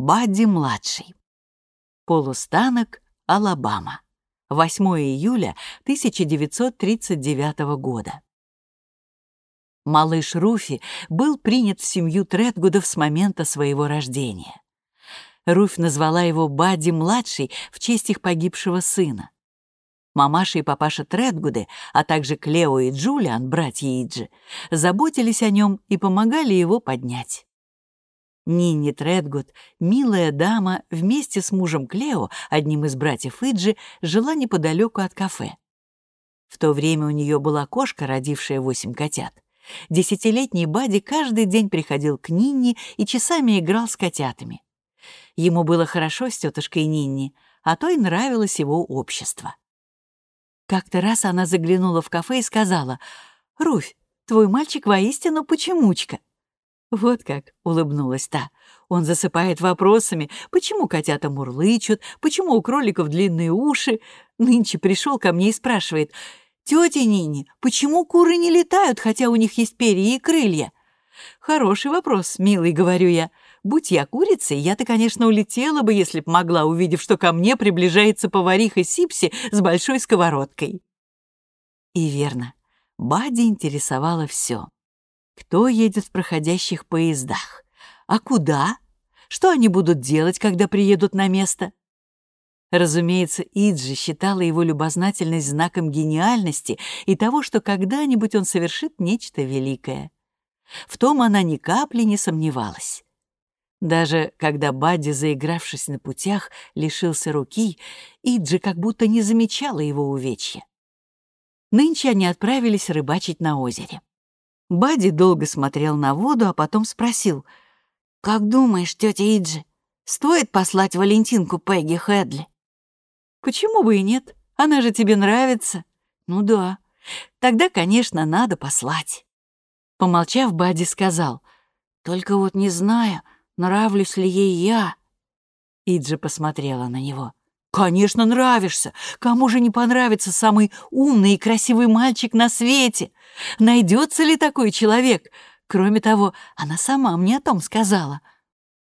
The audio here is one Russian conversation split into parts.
Бадди-младший. Полустанок, Алабама. 8 июля 1939 года. Малыш Руфи был принят в семью Тредгудов с момента своего рождения. Руфь назвала его Бадди-младший в честь их погибшего сына. Мамаша и папаша Тредгуды, а также Клео и Джулиан, братья Иджи, заботились о нем и помогали его поднять. Нинни Тредгуд, милая дама, вместе с мужем Клео, одним из братьев Иджи, жила неподалеку от кафе. В то время у нее была кошка, родившая восемь котят. Десятилетний Бади каждый день приходил к Нинни и часами играл с котятами. Ему было хорошо с тетушкой Нинни, а то и нравилось его общество. Как-то раз она заглянула в кафе и сказала, «Руфь, твой мальчик воистину почемучка». «Вот как», — улыбнулась та. «Он засыпает вопросами, почему котята мурлычут, почему у кроликов длинные уши. Нынче пришел ко мне и спрашивает, «Тетя Нини, почему куры не летают, хотя у них есть перья и крылья?» «Хороший вопрос, милый», — говорю я. «Будь я курицей, я-то, конечно, улетела бы, если б могла, увидев, что ко мне приближается повариха Сипси с большой сковородкой». И верно, Бади интересовало все. Кто едет в проходящих поездах? А куда? Что они будут делать, когда приедут на место? Разумеется, Иджи считала его любознательность знаком гениальности и того, что когда-нибудь он совершит нечто великое. В том она ни капли не сомневалась. Даже когда Бадди, заигравшись на путях, лишился руки, Иджи как будто не замечала его увечья. Нынче они отправились рыбачить на озере. Бадди долго смотрел на воду, а потом спросил, «Как думаешь, тетя Иджи, стоит послать Валентинку Пегги Хэдли?» «Почему бы и нет? Она же тебе нравится». «Ну да. Тогда, конечно, надо послать». Помолчав, Бадди сказал, «Только вот не знаю, нравлюсь ли ей я». Иджи посмотрела на него. «Конечно, нравишься. Кому же не понравится самый умный и красивый мальчик на свете? Найдется ли такой человек? Кроме того, она сама мне о том сказала».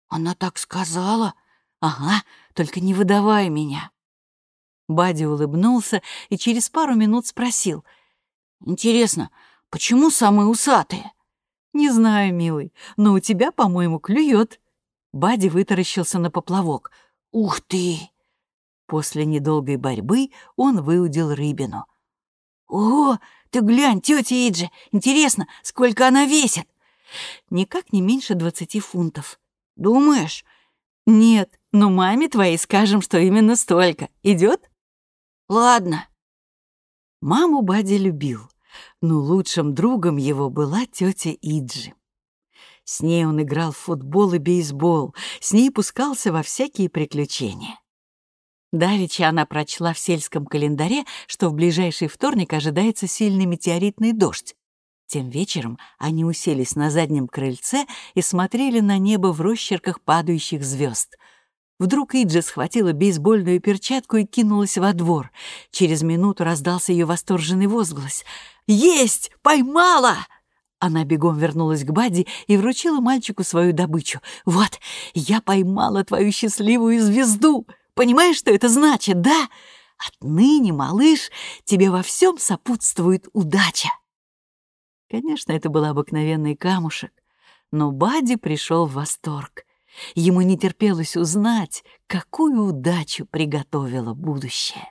«Она так сказала? Ага, только не выдавай меня». Бади улыбнулся и через пару минут спросил. «Интересно, почему самые усатые?» «Не знаю, милый, но у тебя, по-моему, клюет». Бади вытаращился на поплавок. «Ух ты!» После недолгой борьбы он выудил рыбину. «Ого, ты глянь, тетя Иджи, интересно, сколько она весит?» «Никак не меньше двадцати фунтов». «Думаешь?» «Нет, но маме твоей скажем, что именно столько. Идет? «Ладно». Маму Бади любил, но лучшим другом его была тетя Иджи. С ней он играл в футбол и бейсбол, с ней пускался во всякие приключения. Давеча она прочла в сельском календаре, что в ближайший вторник ожидается сильный метеоритный дождь. Тем вечером они уселись на заднем крыльце и смотрели на небо в росчерках падающих звезд. Вдруг Иджи схватила бейсбольную перчатку и кинулась во двор. Через минуту раздался ее восторженный возглас. «Есть! Поймала!» Она бегом вернулась к Бадди и вручила мальчику свою добычу. «Вот, я поймала твою счастливую звезду!» Понимаешь, что это значит, да? Отныне, малыш, тебе во всем сопутствует удача. Конечно, это был обыкновенный камушек, но Бадди пришел в восторг. Ему не терпелось узнать, какую удачу приготовило будущее.